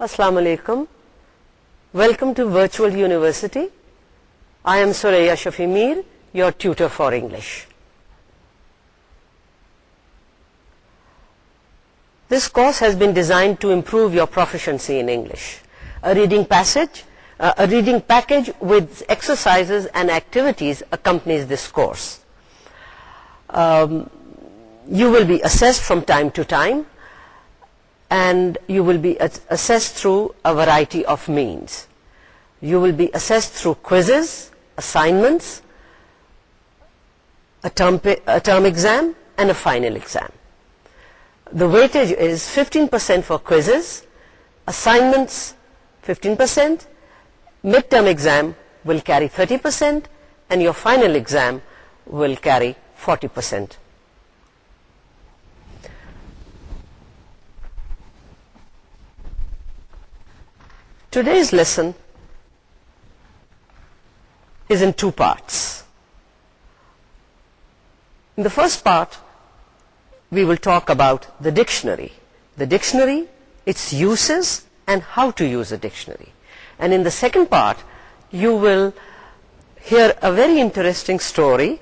Assalamu alaikum. Welcome to Virtual University. I am Soraya Shafi Mir, your tutor for English. This course has been designed to improve your proficiency in English. A reading uh, package with exercises and activities accompanies this course. Um, you will be assessed from time to time and you will be assessed through a variety of means. You will be assessed through quizzes, assignments, a term, exam and a final exam. The weightage is 15% for quizzes, assignments 15%, midterm exam will carry 30% and your final exam will carry 40%. Today's lesson is in two parts. In the first part, we will talk about the dictionary. The dictionary, its uses, and how to use a dictionary. And in the second part, you will hear a very interesting story,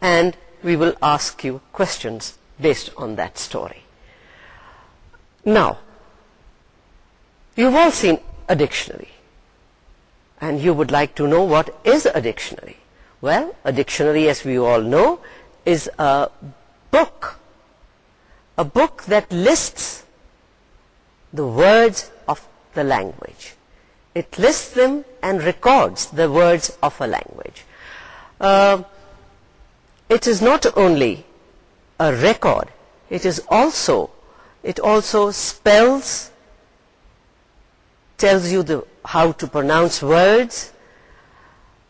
and we will ask you questions based on that story. Now, you've all seen a dictionary. And you would like to know what is a dictionary. Well, a dictionary, as we all know, is a book. A book that lists the words of the language. It lists them and records the words of a language. Um, it is not only a record, it is also, it also spells tells you how to pronounce words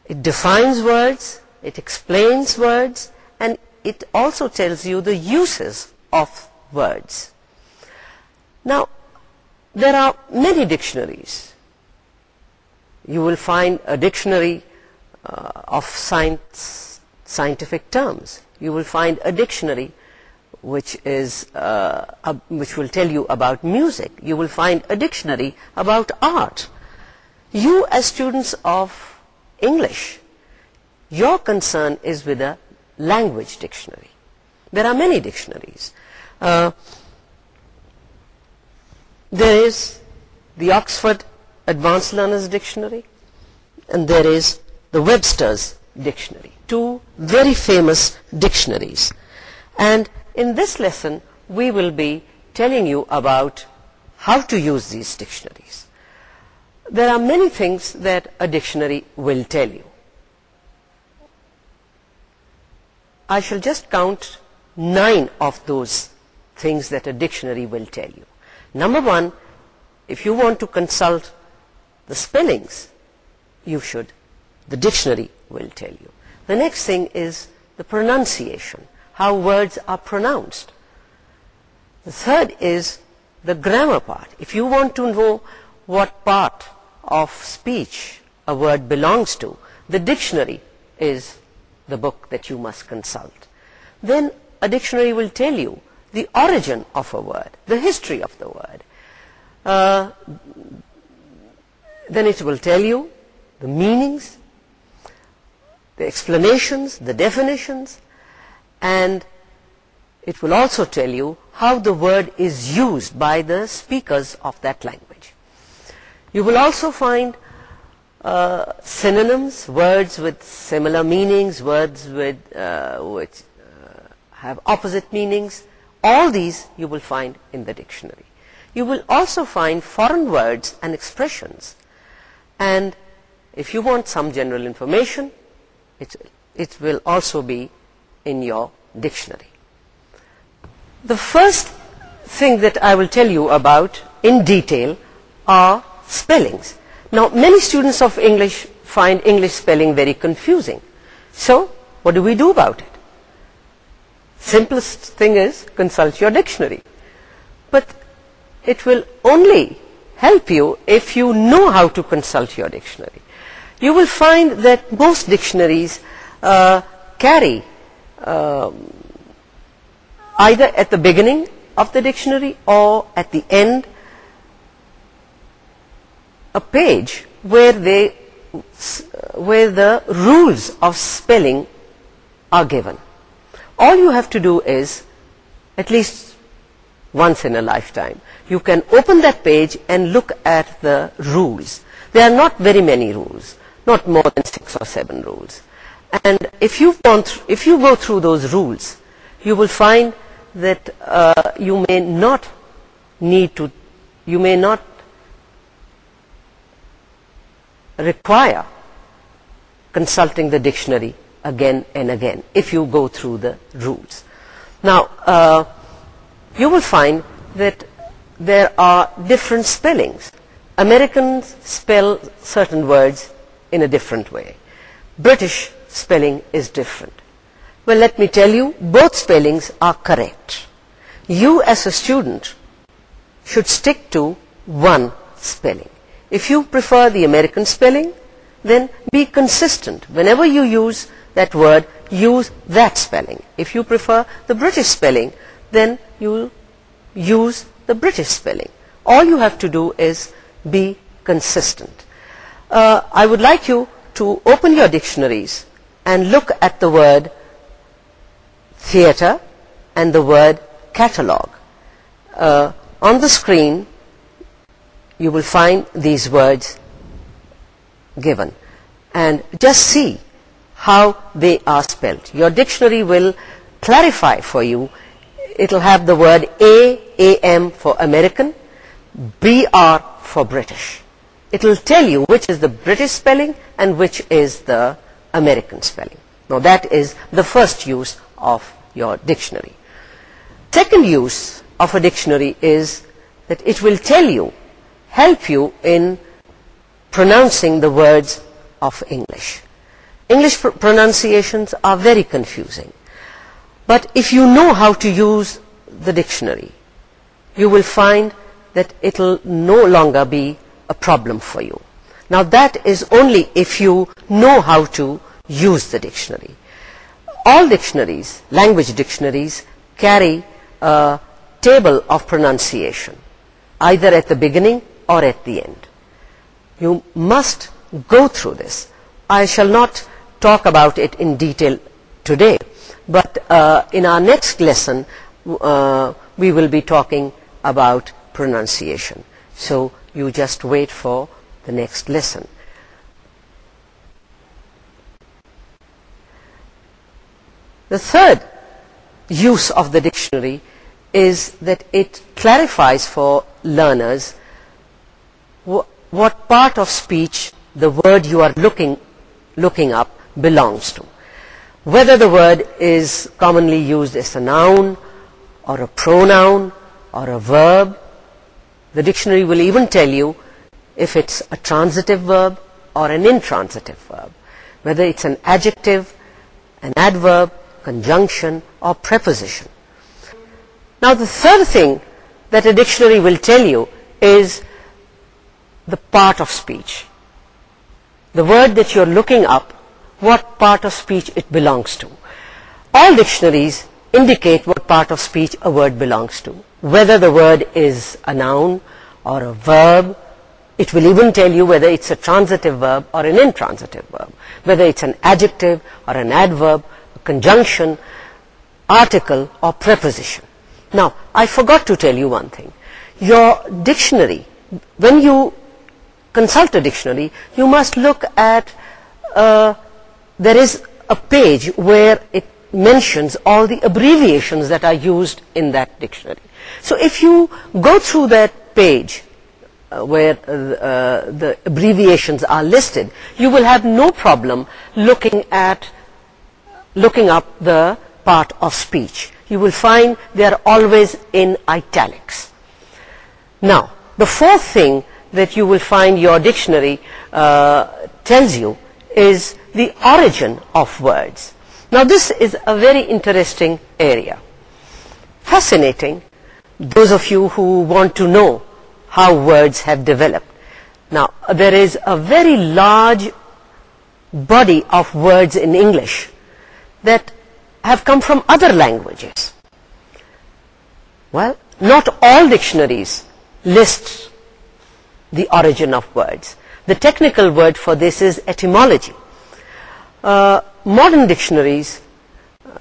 it defines words it explains words and it also tells you the uses of words now there are many dictionaries you will find a dictionary uh, of science scientific terms you will find a dictionary which is uh, which will tell you about music you will find a dictionary about art you as students of english your concern is with a language dictionary there are many dictionaries uh, there is the oxford advanced learners dictionary and there is the webster's dictionary two very famous dictionaries and in this lesson, we will be telling you about how to use these dictionaries. There are many things that a dictionary will tell you. I shall just count nine of those things that a dictionary will tell you. Number one, if you want to consult the spellings, you should, the dictionary will tell you. The next thing is the pronunciation how words are pronounced. The third is the grammar part. If you want to know what part of speech a word belongs to, the dictionary is the book that you must consult. Then a dictionary will tell you the origin of a word, the history of the word. Uh, then it will tell you the meanings, the explanations, the definitions, and it will also tell you how the word is used by the speakers of that language. You will also find uh, synonyms, words with similar meanings, words with, uh, which uh, have opposite meanings. All these you will find in the dictionary. You will also find foreign words and expressions. And if you want some general information, it will also be in your dictionary. The first thing that I will tell you about in detail are spellings. Now many students of English find English spelling very confusing. So what do we do about it? Simplest thing is consult your dictionary. But it will only help you if you know how to consult your dictionary. You will find that most dictionaries uh, carry either at the beginning of the dictionary or at the end a page where they where the rules of spelling are given all you have to do is at least once in a lifetime you can open that page and look at the rules there are not very many rules not more than six or seven rules and if you go through those rules you will find that uh, you may not need to you may not require consulting the dictionary again and again if you go through the rules now uh, you will find that there are different spellings Americans spell certain words in a different way British spelling is different. Well, let me tell you, both spellings are correct. You as a student should stick to one spelling. If you prefer the American spelling, then be consistent. Whenever you use that word, use that spelling. If you prefer the British spelling, then you use the British spelling. All you have to do is be consistent. Uh, I would like you to open your dictionaries and look at the word theater and the word catalog. Uh, on the screen, you will find these words given. And just see how they are spelled. Your dictionary will clarify for you. It will have the word A-A-M for American, B-R for British. It will tell you which is the British spelling and which is the American spelling. Now that is the first use of your dictionary. Second use of a dictionary is that it will tell you, help you in pronouncing the words of English. English pronunciations are very confusing. But if you know how to use the dictionary, you will find that it will no longer be a problem for you. Now that is only if you know how to use the dictionary. All dictionaries, language dictionaries, carry a table of pronunciation, either at the beginning or at the end. You must go through this. I shall not talk about it in detail today, but uh, in our next lesson, uh, we will be talking about pronunciation. So you just wait for pronunciation the next lesson. The third use of the dictionary is that it clarifies for learners what part of speech the word you are looking, looking up belongs to. Whether the word is commonly used as a noun or a pronoun or a verb, the dictionary will even tell you if it's a transitive verb or an intransitive verb, whether it's an adjective, an adverb, conjunction or preposition. Now the third thing that a dictionary will tell you is the part of speech. The word that you're looking up, what part of speech it belongs to. All dictionaries indicate what part of speech a word belongs to. Whether the word is a noun or a verb it will even tell you whether it's a transitive verb or an intransitive verb, whether it's an adjective or an adverb, a conjunction, article or preposition. Now, I forgot to tell you one thing. Your dictionary, when you consult a dictionary, you must look at, uh, there is a page where it mentions all the abbreviations that are used in that dictionary. So if you go through that page, where uh, the abbreviations are listed, you will have no problem looking at looking up the part of speech. You will find they are always in italics. Now, the fourth thing that you will find your dictionary uh, tells you is the origin of words. Now, this is a very interesting area. Fascinating, those of you who want to know how words have developed. Now, there is a very large body of words in English that have come from other languages. Well, not all dictionaries list the origin of words. The technical word for this is etymology. Uh, modern dictionaries, uh,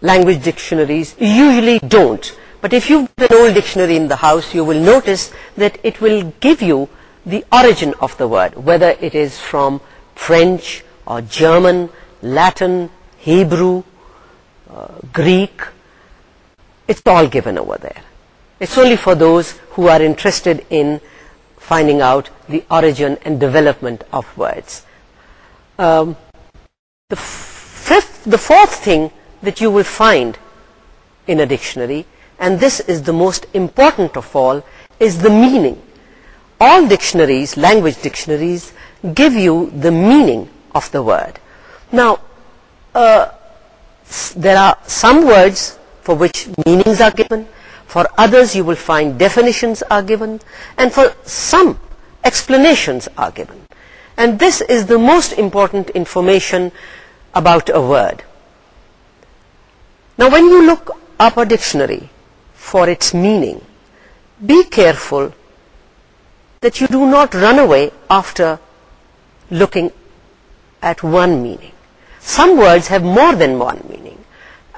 language dictionaries, usually don't. But if you have an old dictionary in the house, you will notice that it will give you the origin of the word, whether it is from French or German, Latin, Hebrew, uh, Greek. It's all given over there. It's only for those who are interested in finding out the origin and development of words. Um, the, fifth, the fourth thing that you will find in a dictionary and this is the most important of all, is the meaning. All dictionaries, language dictionaries, give you the meaning of the word. Now, uh, there are some words for which meanings are given, for others you will find definitions are given, and for some explanations are given. And this is the most important information about a word. Now when you look up a dictionary, for its meaning. Be careful that you do not run away after looking at one meaning. Some words have more than one meaning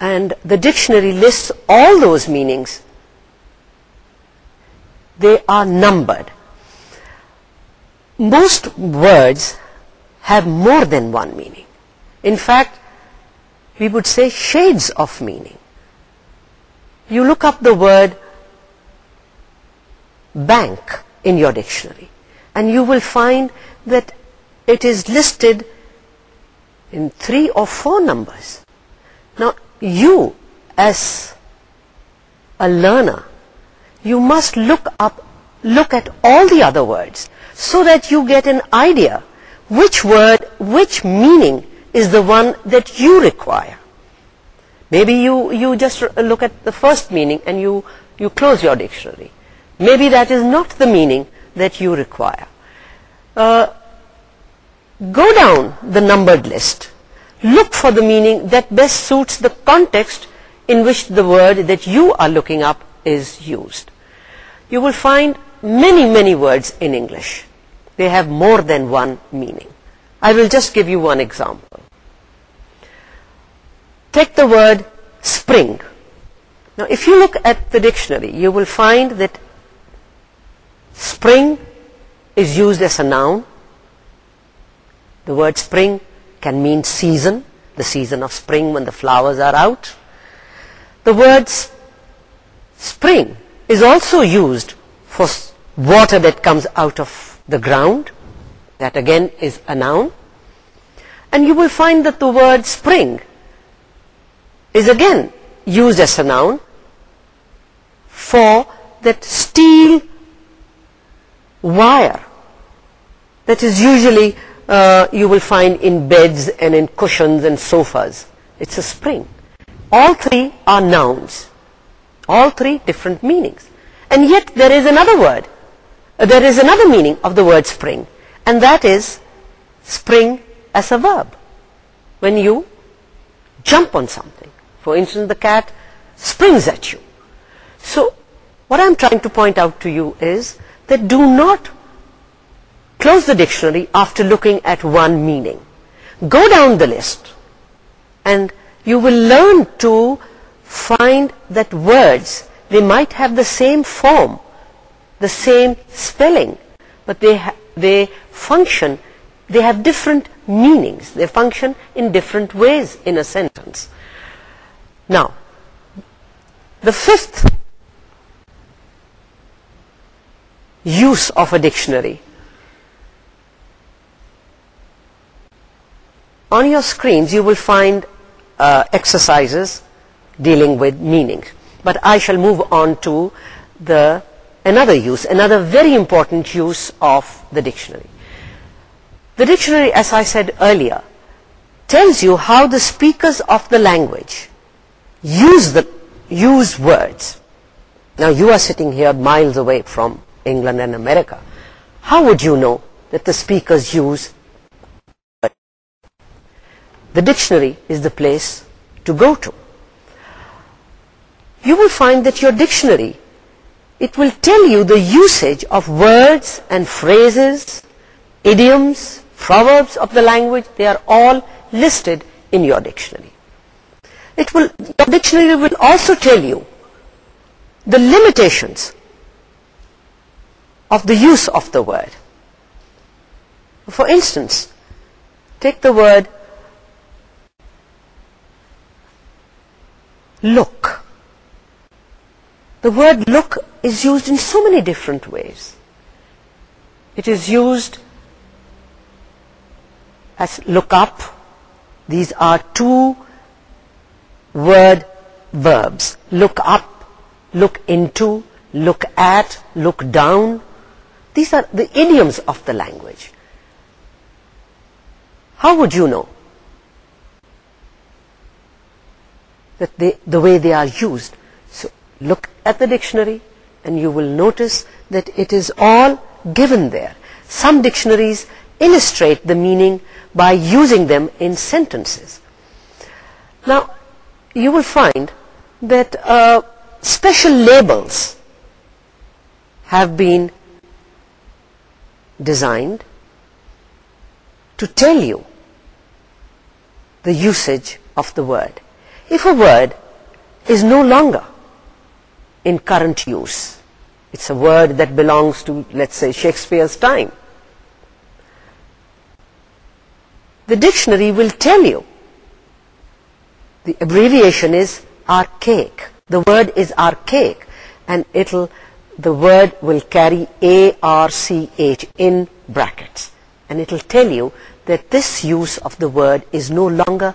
and the dictionary lists all those meanings. They are numbered. Most words have more than one meaning. In fact, we would say shades of meaning. You look up the word bank in your dictionary and you will find that it is listed in 3 or 4 numbers. Now you, as a learner, you must look at all the other words so that you get an idea which word, which meaning is the one that you require maybe you you just look at the first meaning and you you close your dictionary maybe that is not the meaning that you require uh, go down the numbered list look for the meaning that best suits the context in which the word that you are looking up is used you will find many many words in English they have more than one meaning I will just give you one example take the word spring. Now if you look at the dictionary, you will find that spring is used as a noun. The word spring can mean season, the season of spring when the flowers are out. The word spring is also used for water that comes out of the ground. That again is a noun. And you will find that the word spring is again used as a noun for that steel wire that is usually uh, you will find in beds and in cushions and sofas. It's a spring. All three are nouns. All three different meanings. And yet there is another word. Uh, there is another meaning of the word spring. And that is spring as a verb. When you jump on something for instance the cat springs at you so what I'm trying to point out to you is that do not close the dictionary after looking at one meaning go down the list and you will learn to find that words they might have the same form the same spelling but they they function they have different meanings they function in different ways in a sentence now, the fifth use of a dictionary. On your screens, you will find uh, exercises dealing with meanings. But I shall move on to the another use, another very important use of the dictionary. The dictionary, as I said earlier, tells you how the speakers of the language use the use words now you are sitting here miles away from england and america how would you know that the speakers use the dictionary is the place to go to you will find that your dictionary it will tell you the usage of words and phrases idioms proverbs of the language they are all listed in your dictionary it will your dictionary will also tell you the limitations of the use of the word for instance take the word look the word look is used in so many different ways it is used as look up these are two word verbs look up look into look at look down these are the idioms of the language how would you know that they, the way they are used so look at the dictionary and you will notice that it is all given there some dictionaries illustrate the meaning by using them in sentences now you will find that uh, special labels have been designed to tell you the usage of the word. If a word is no longer in current use, it's a word that belongs to, let's say, Shakespeare's time, the dictionary will tell you the abbreviation is archaic. The word is archaic and it'll the word will carry A-R-C-H in brackets and it'll tell you that this use of the word is no longer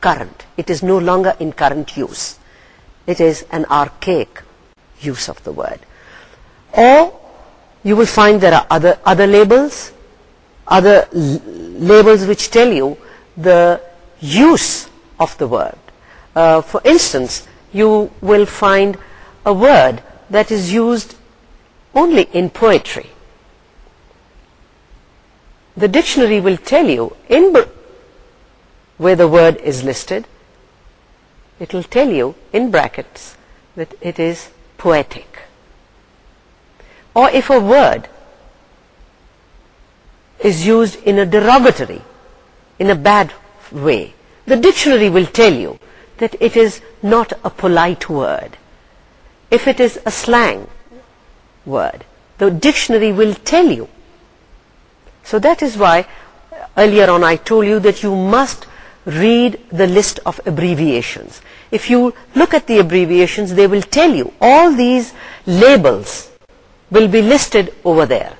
current. It is no longer in current use. It is an archaic use of the word. Or you will find there are other, other labels, other labels which tell you the use of the word. Uh, for instance, you will find a word that is used only in poetry. The dictionary will tell you in where the word is listed, it will tell you in brackets that it is poetic. Or if a word is used in a derogatory, in a bad way, the dictionary will tell you that it is not a polite word. If it is a slang word, the dictionary will tell you. So that is why earlier on I told you that you must read the list of abbreviations. If you look at the abbreviations, they will tell you all these labels will be listed over there.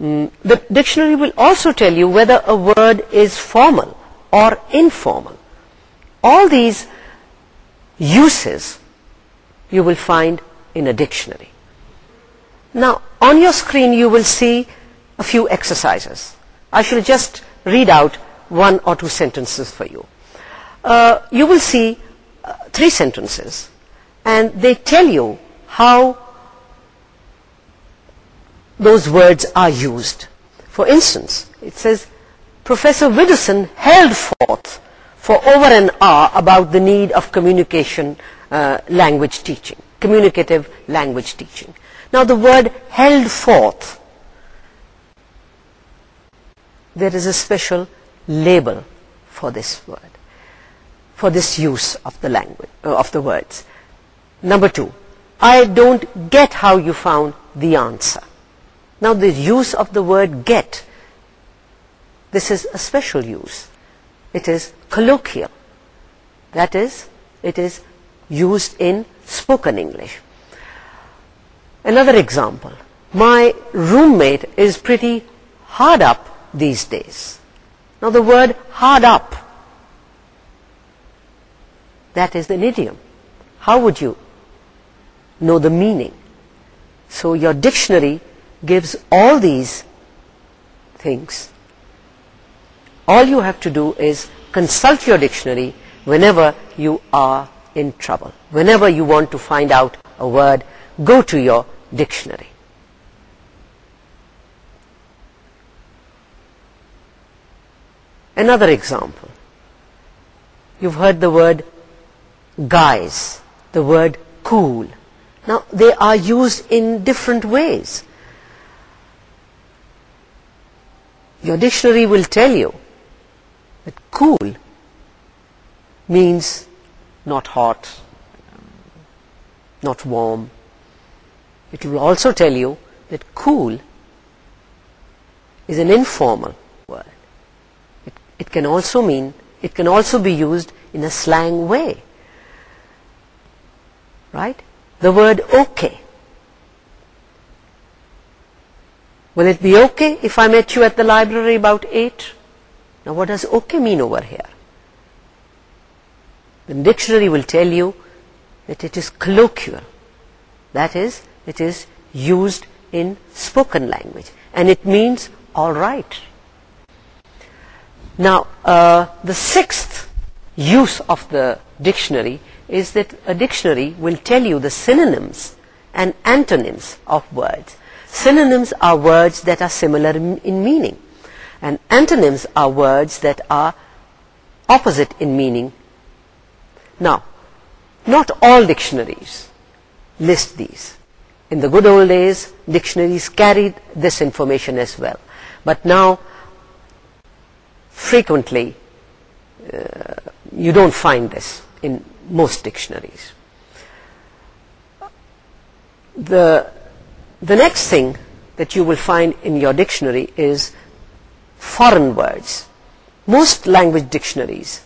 Mm, the dictionary will also tell you whether a word is formal or informal all these uses you will find in a dictionary now on your screen you will see a few exercises I shall just read out one or two sentences for you uh, you will see uh, three sentences and they tell you how those words are used for instance it says professor Widdowson held forth for over an hour about the need of communication uh, language teaching, communicative language teaching. Now the word held forth, there is a special label for this word, for this use of the language, uh, of the words. Number two, I don't get how you found the answer. Now the use of the word get, this is a special use it is colloquial that is it is used in spoken english another example my roommate is pretty hard up these days now the word hard up that is an idiom how would you know the meaning so your dictionary gives all these things all you have to do is consult your dictionary whenever you are in trouble. Whenever you want to find out a word, go to your dictionary. Another example. You've heard the word guys, the word cool. Now, they are used in different ways. Your dictionary will tell you that cool means not hot, not warm. It will also tell you that cool is an informal word. It, it can also mean, it can also be used in a slang way. Right? The word okay. Will it be okay if I met you at the library about 8? Now what does okay mean over here? The dictionary will tell you that it is colloquial. That is, it is used in spoken language. And it means all right. Now, uh, the sixth use of the dictionary is that a dictionary will tell you the synonyms and antonyms of words. Synonyms are words that are similar in meaning and antonyms are words that are opposite in meaning. Now, not all dictionaries list these. In the good old days, dictionaries carried this information as well. But now, frequently, uh, you don't find this in most dictionaries. The, the next thing that you will find in your dictionary is foreign words. Most language dictionaries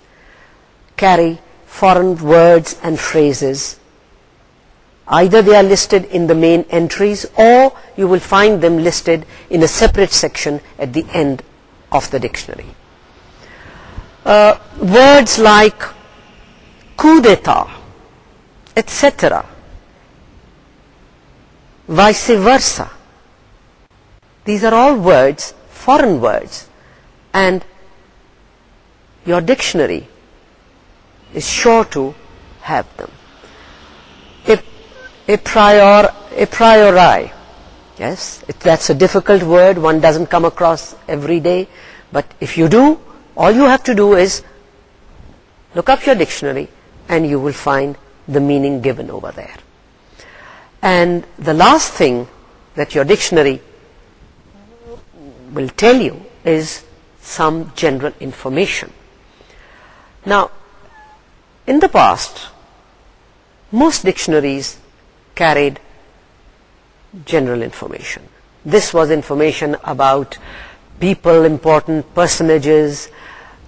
carry foreign words and phrases. Either they are listed in the main entries or you will find them listed in a separate section at the end of the dictionary. Uh, words like coup d'etat, etc., vice versa, these are all words foreign words and your dictionary is sure to have them. A, a, prior, a priori, yes, it, that's a difficult word, one doesn't come across every day, but if you do, all you have to do is look up your dictionary and you will find the meaning given over there. And the last thing that your dictionary will tell you is some general information. Now, in the past, most dictionaries carried general information. This was information about people, important personages,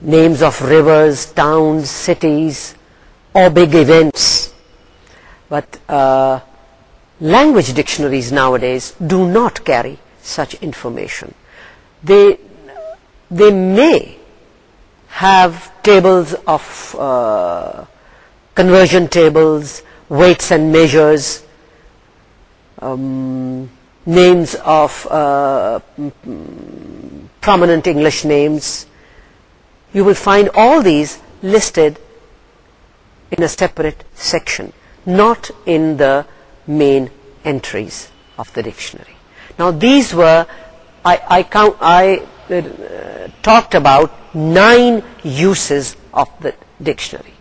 names of rivers, towns, cities, or big events. But uh, language dictionaries nowadays do not carry such information they they may have tables of uh, conversion tables weights and measures um, names of uh, prominent English names you will find all these listed in a separate section not in the main entries of the dictionary now these were I, uh, talked about nine uses of the dictionary.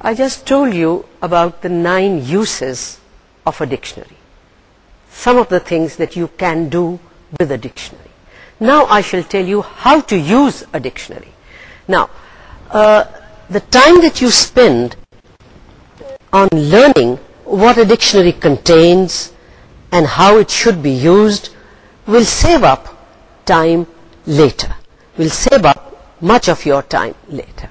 I just told you about the nine uses of a dictionary. Some of the things that you can do with a dictionary. Now I shall tell you how to use a dictionary. Now, uh, the time that you spend on learning what a dictionary contains, and how it should be used will save up time later will save up much of your time later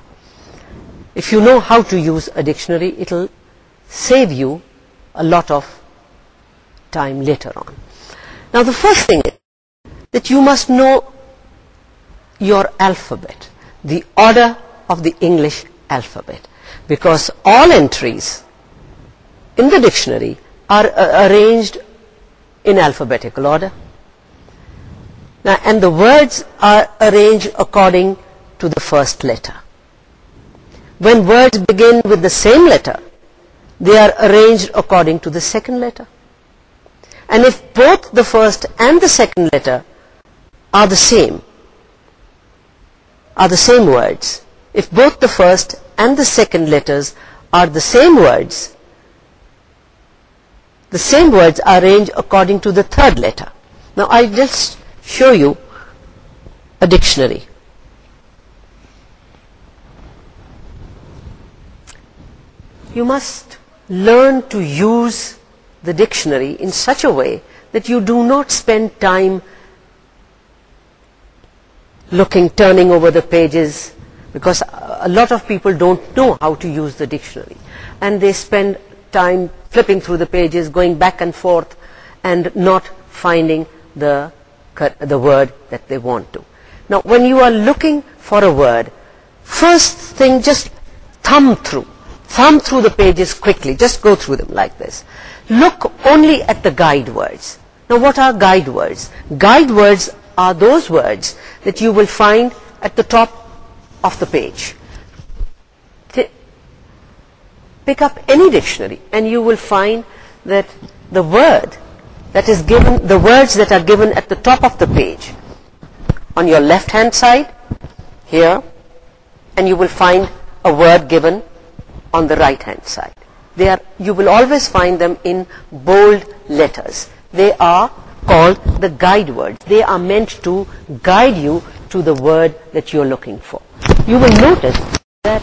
if you know how to use a dictionary it'll save you a lot of time later on now the first thing is that you must know your alphabet the order of the English alphabet because all entries in the dictionary are uh, arranged in alphabetical order. Now, and the words are arranged according to the first letter. When words begin with the same letter, they are arranged according to the second letter. And if both the first and the second letter are the same, are the same words, if both the first and the second letters are the same words, the same words are arranged according to the third letter. Now I just show you a dictionary. You must learn to use the dictionary in such a way that you do not spend time looking, turning over the pages because a lot of people don't know how to use the dictionary and they spend time flipping through the pages, going back and forth, and not finding the, the word that they want to. Now, when you are looking for a word, first thing, just thumb through. Thumb through the pages quickly. Just go through them like this. Look only at the guide words. Now, what are guide words? Guide words are those words that you will find at the top of the page. pick up any dictionary and you will find that the word that is given the words that are given at the top of the page on your left hand side here and you will find a word given on the right hand side they you will always find them in bold letters they are called the guide words they are meant to guide you to the word that you are looking for you will notice that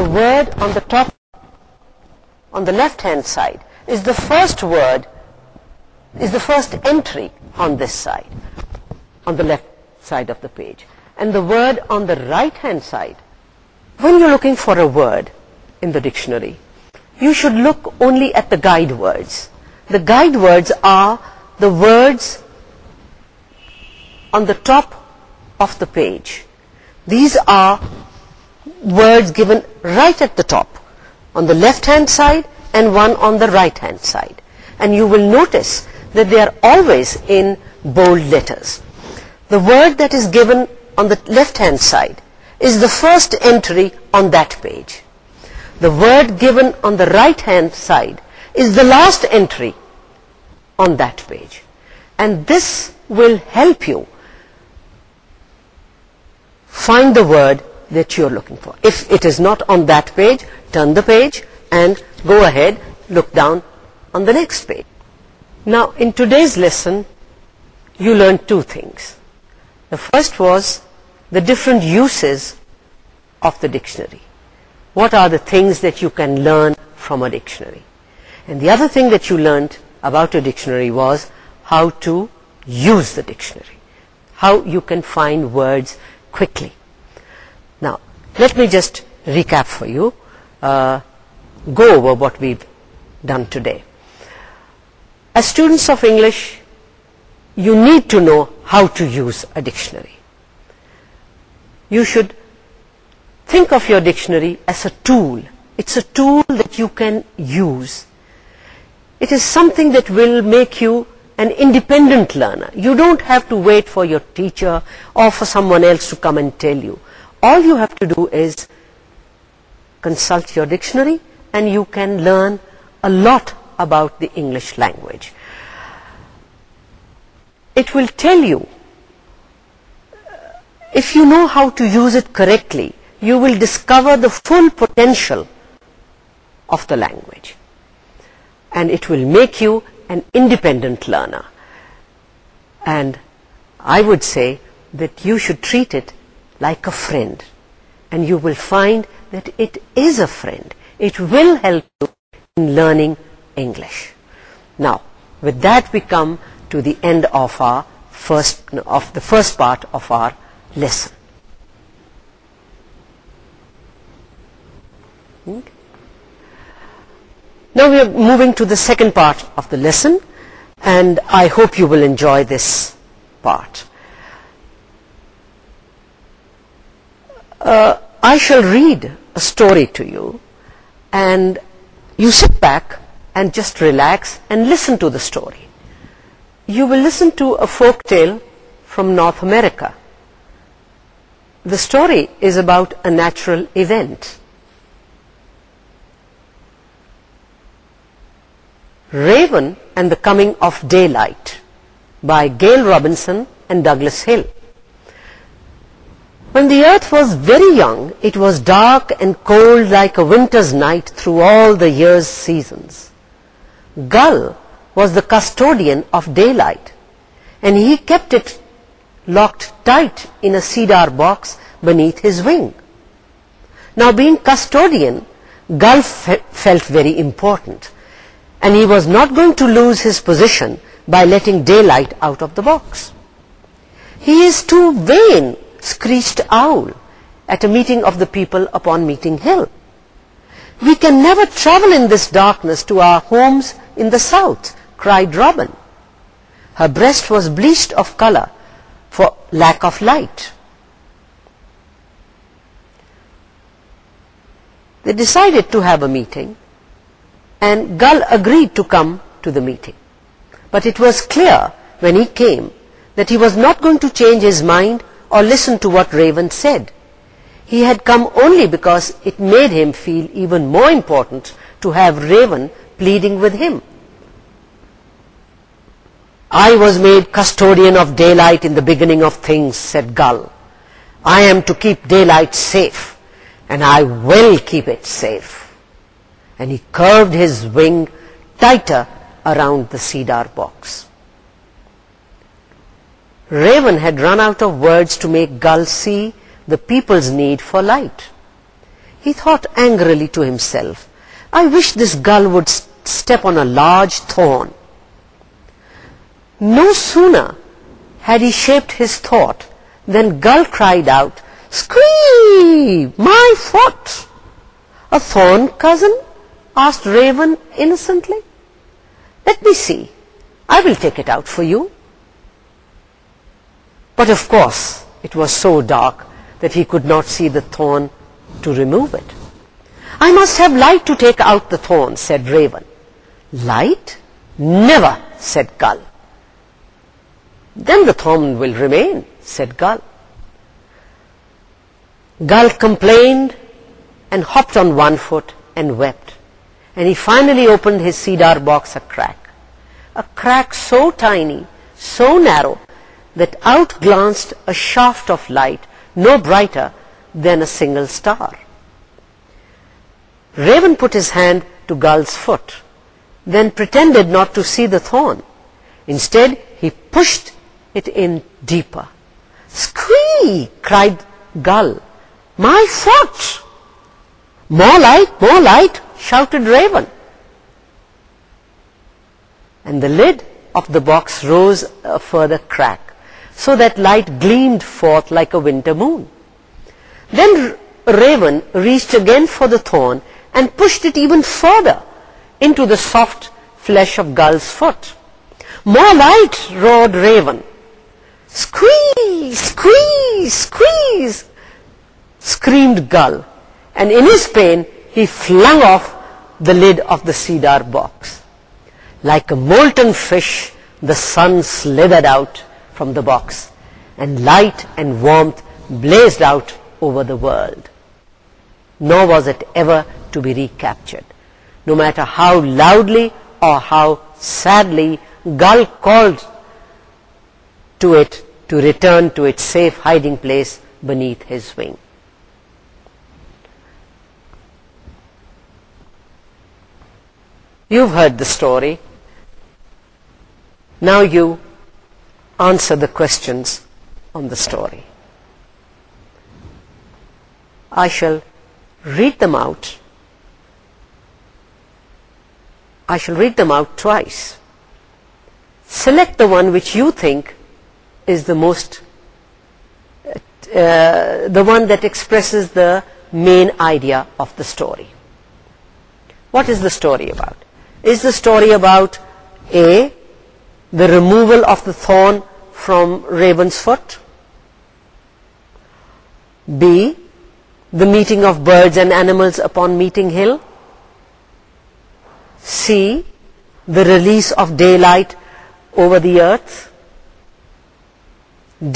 the word on the top on the left hand side is the first word is the first entry on this side on the left side of the page and the word on the right hand side when you're looking for a word in the dictionary you should look only at the guide words the guide words are the words on the top of the page these are words given right at the top on the left hand side and one on the right hand side and you will notice that they are always in bold letters the word that is given on the left hand side is the first entry on that page the word given on the right hand side is the last entry on that page and this will help you find the word that you're looking for. If it is not on that page, turn the page and go ahead, look down on the next page. Now, in today's lesson, you learned two things. The first was the different uses of the dictionary. What are the things that you can learn from a dictionary? And the other thing that you learned about a dictionary was how to use the dictionary. How you can find words quickly let me just recap for you uh, go over what we've done today as students of english you need to know how to use a dictionary you should think of your dictionary as a tool it's a tool that you can use it is something that will make you an independent learner you don't have to wait for your teacher or for someone else to come and tell you all you have to do is consult your dictionary and you can learn a lot about the English language. It will tell you, uh, if you know how to use it correctly, you will discover the full potential of the language. And it will make you an independent learner. And I would say that you should treat it like a friend and you will find that it is a friend it will help you in learning english now with that we come to the end of our first of the first part of our lesson hmm? now we are moving to the second part of the lesson and i hope you will enjoy this part Uh, I shall read a story to you and you sit back and just relax and listen to the story. You will listen to a folk tale from North America. The story is about a natural event. Raven and the Coming of Daylight by Gail Robinson and Douglas Hill. When the earth was very young, it was dark and cold like a winter's night through all the year's seasons. Gull was the custodian of daylight, and he kept it locked tight in a cedar box beneath his wing. Now being custodian, Gull felt very important, and he was not going to lose his position by letting daylight out of the box. He is too vain screeched owl at a meeting of the people upon Meeting Hill. We can never travel in this darkness to our homes in the south, cried Robin. Her breast was bleached of color for lack of light. They decided to have a meeting and Gull agreed to come to the meeting. But it was clear when he came that he was not going to change his mind or listen to what Raven said. He had come only because it made him feel even more important to have Raven pleading with him. I was made custodian of daylight in the beginning of things, said Gull. I am to keep daylight safe, and I will keep it safe. And he curved his wing tighter around the cedar box. Raven had run out of words to make Gull see the people's need for light. He thought angrily to himself, I wish this Gull would step on a large thorn. No sooner had he shaped his thought than Gull cried out, Scree! My foot! A thorn, cousin? asked Raven innocently. Let me see. I will take it out for you. But of course, it was so dark that he could not see the thorn to remove it. I must have light to take out the thorn, said Raven. Light? Never, said Gull. Then the thorn will remain, said Gull. Gull complained and hopped on one foot and wept. And he finally opened his cedar box a crack. A crack so tiny, so narrow, that out glanced a shaft of light no brighter than a single star. Raven put his hand to Gull's foot, then pretended not to see the thorn. Instead, he pushed it in deeper. Squee! cried Gull. My foot! More light, more light! shouted Raven. And the lid of the box rose a further crack so that light gleamed forth like a winter moon. Then Raven reached again for the thorn and pushed it even further into the soft flesh of Gull's foot. More light, roared Raven. Squeeze, squeeze, squeeze, screamed Gull. And in his pain, he flung off the lid of the cedar box. Like a molten fish, the sun slithered out from the box and light and warmth blazed out over the world. Nor was it ever to be recaptured. No matter how loudly or how sadly Gull called to it to return to its safe hiding place beneath his wing. You've heard the story. Now you answer the questions on the story. I shall read them out. I shall read them out twice. Select the one which you think is the most, uh, the one that expresses the main idea of the story. What is the story about? Is the story about A, the removal of the thorn from raven's foot b the meeting of birds and animals upon meeting hill c the release of daylight over the earth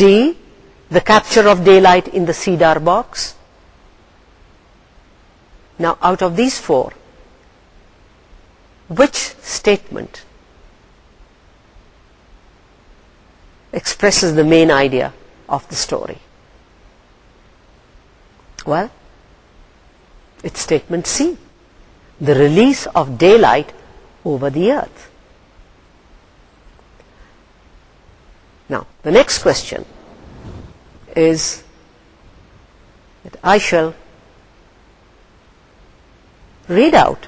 d the capture of daylight in the cedar box now out of these four which statement expresses the main idea of the story. Well, it's statement C, the release of daylight over the earth. Now, the next question is that I shall read out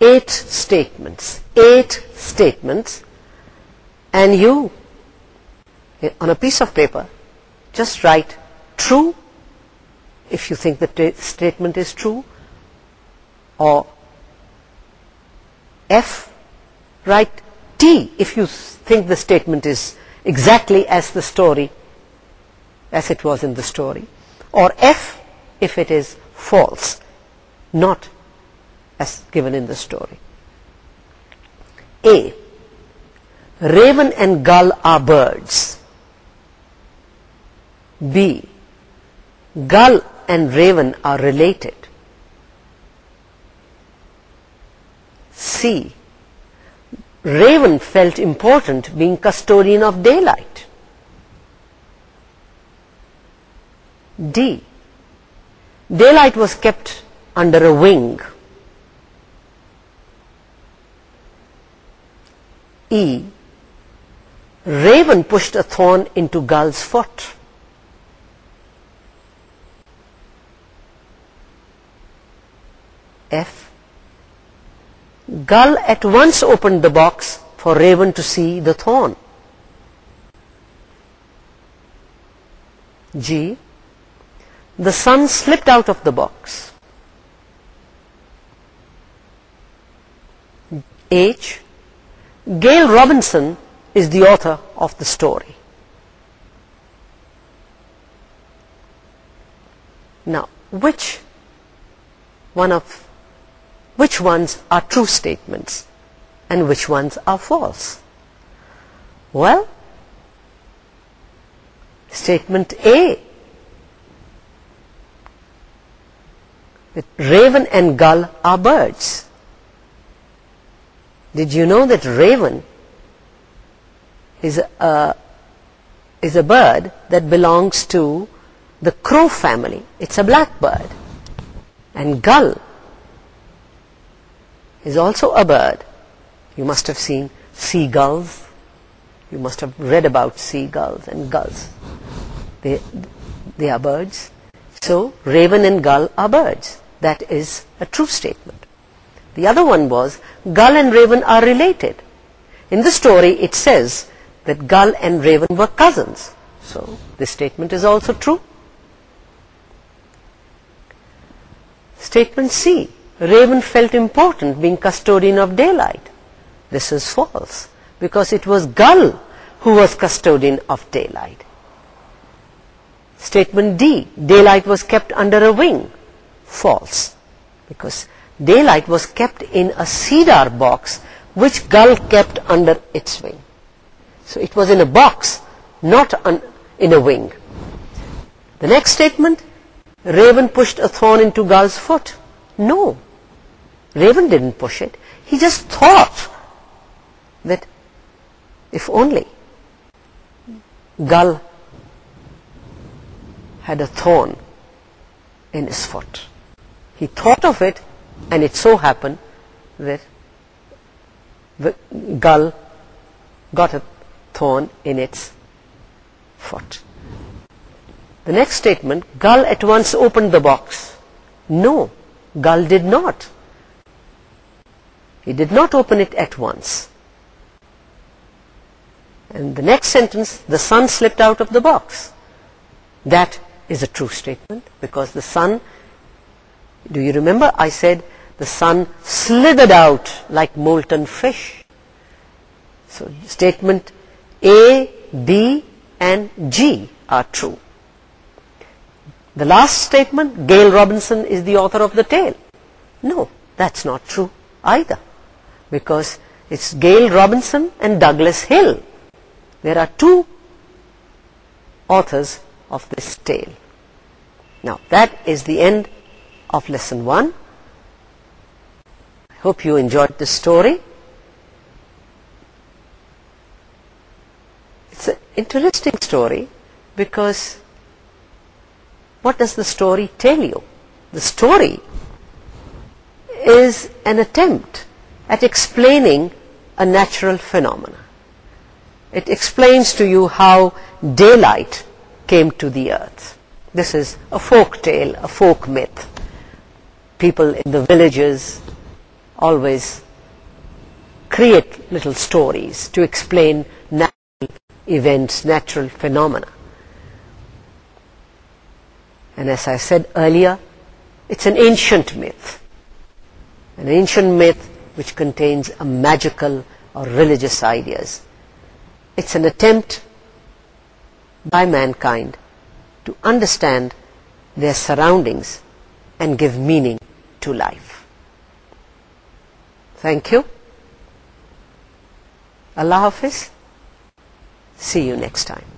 eight statements, eight statements, and you Eh, on a piece of paper just write true if you think the statement is true or F write T if you think the statement is exactly as the story as it was in the story or F if it is false not as given in the story A Raven and Gull are birds B. Gull and raven are related. C. Raven felt important being custodian of daylight. D. Daylight was kept under a wing. E. Raven pushed a thorn into Gull's foot. F. Gull at once opened the box for Raven to see the thorn. G. The sun slipped out of the box. H. Gail Robinson is the author of the story. Now, which one of which ones are true statements and which ones are false. Well, statement A, raven and gull are birds. Did you know that raven is a, is a bird that belongs to the crow family? It's a blackbird. And gull is also a bird. You must have seen seagulls. You must have read about seagulls and gulls. They, they are birds. So raven and gull are birds. That is a true statement. The other one was gull and raven are related. In the story it says that gull and raven were cousins. So this statement is also true. Statement C. Raven felt important being custodian of daylight. This is false because it was Gull who was custodian of daylight. Statement D, daylight was kept under a wing. False because daylight was kept in a cedar box which Gull kept under its wing. So it was in a box, not in a wing. The next statement, Raven pushed a thorn into Gull's foot. No. Raven didn't push it. He just thought that if only Gull had a thorn in his foot. He thought of it and it so happened that Gull got a thorn in its foot. The next statement, Gull at once opened the box. No, Gull did not he did not open it at once and the next sentence the sun slipped out of the box that is a true statement because the sun. do you remember I said the sun slithered out like molten fish so statement A, B and G are true the last statement Gail Robinson is the author of the tale no that's not true either because it's Gail Robinson and Douglas Hill. There are two authors of this tale. Now that is the end of lesson one. I hope you enjoyed the story. It's an interesting story because what does the story tell you? The story is an attempt at explaining a natural phenomenon, It explains to you how daylight came to the earth. This is a folk tale, a folk myth. People in the villages always create little stories to explain natural events, natural phenomena. And as I said earlier, it's an ancient myth. An ancient myth which contains magical or religious ideas. It's an attempt by mankind to understand their surroundings and give meaning to life. Thank you. Allah Hafiz. See you next time.